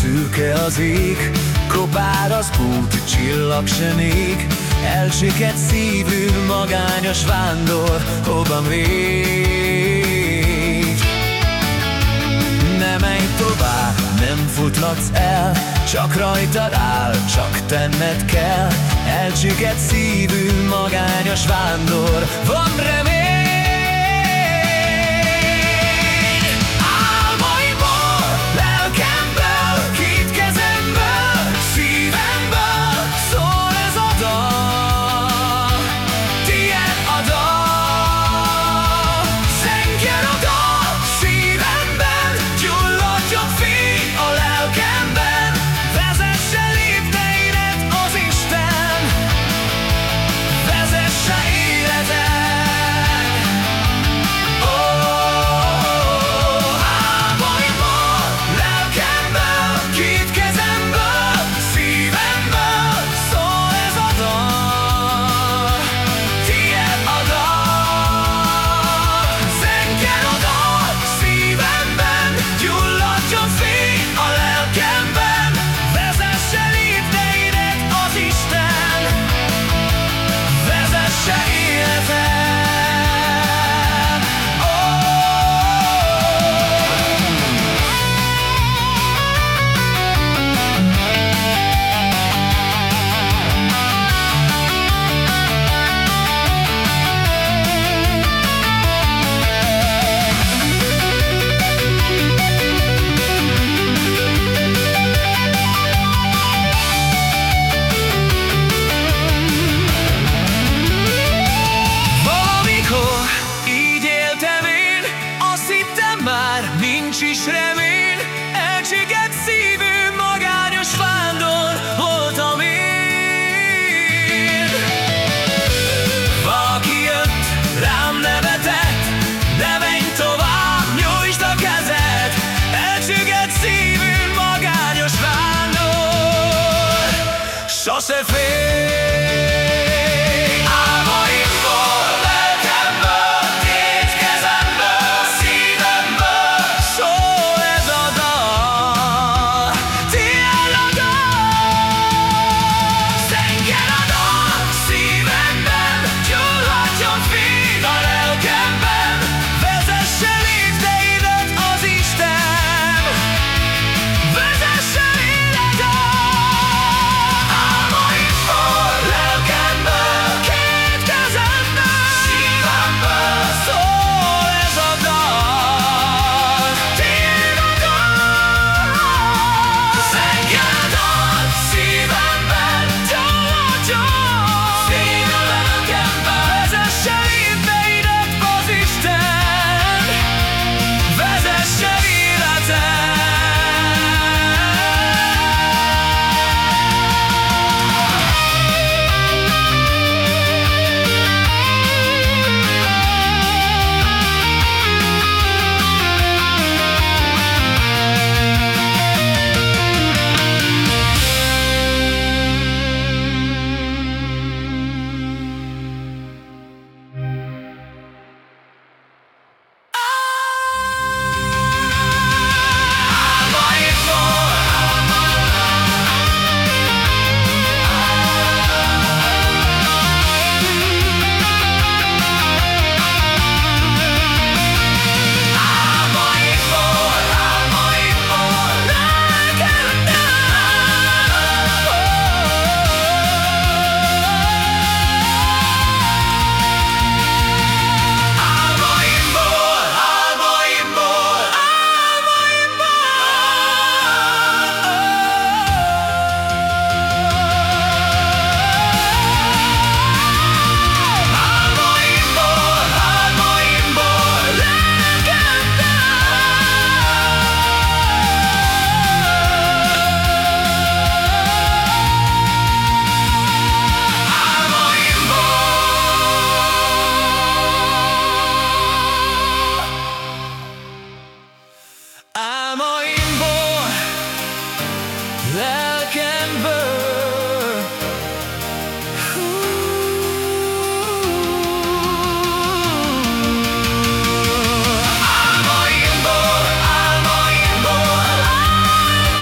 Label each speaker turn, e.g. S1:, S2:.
S1: Szürke az ég, kopár az út, csillag se ég Elsiket szívű, magányos vándor, hova még? Ne menj tovább, nem futhatsz el, csak rajtad áll, csak tenned kell. Elsiket szívű, magányos vándor, van remény Só se fez